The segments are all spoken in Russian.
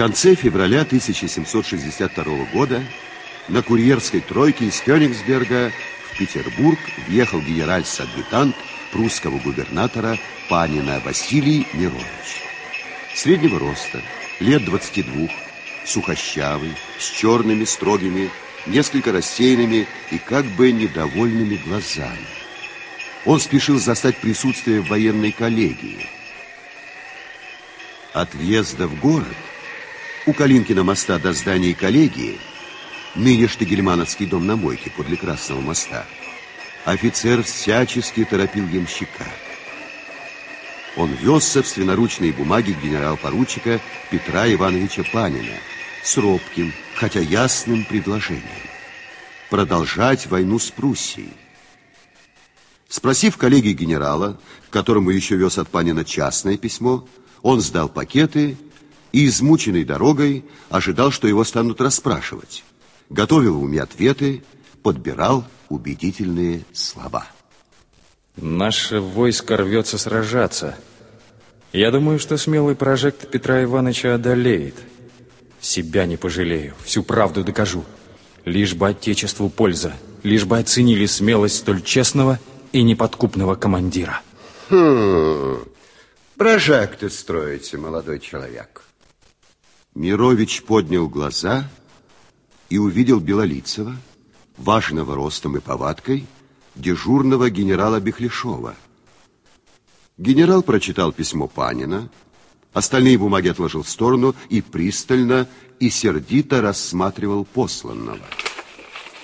конце февраля 1762 года на курьерской тройке из Кёнигсберга в Петербург въехал генераль-адъютант прусского губернатора Панина Василий Мирович. Среднего роста, лет 22, сухощавый, с черными, строгими, несколько рассеянными и как бы недовольными глазами. Он спешил застать присутствие военной коллегии. От въезда в город у Калинкина моста до здания коллегии, нынешний гельмановский дом на мойке подле Красного моста, офицер всячески торопил ямщика. Он вез собственноручные бумаги генерал-поручика Петра Ивановича Панина с робким, хотя ясным предложением продолжать войну с Пруссией. Спросив коллеги генерала, которому еще вез от Панина частное письмо, он сдал пакеты и, измученный дорогой, ожидал, что его станут расспрашивать. Готовил в уме ответы, подбирал убедительные слова. Наше войско рвется сражаться. Я думаю, что смелый прожект Петра Ивановича одолеет. Себя не пожалею, всю правду докажу. Лишь бы Отечеству польза, лишь бы оценили смелость столь честного и неподкупного командира. Хм, прожекты строите, молодой человек. Мирович поднял глаза и увидел Белолицева, важного ростом и повадкой, дежурного генерала Бехлешова. Генерал прочитал письмо Панина, остальные бумаги отложил в сторону и пристально и сердито рассматривал посланного.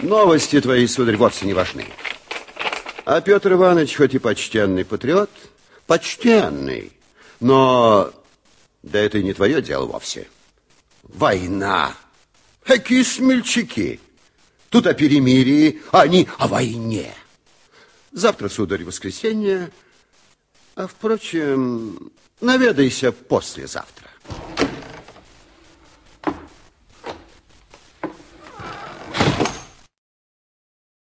Новости твои, сударь, вовсе не важны. А Петр Иванович, хоть и почтенный патриот, почтенный, но да это и не твое дело вовсе. Война. Какие смельчаки. Тут о перемирии, а они о войне. Завтра, сударь, воскресенье, а, впрочем, наведайся послезавтра.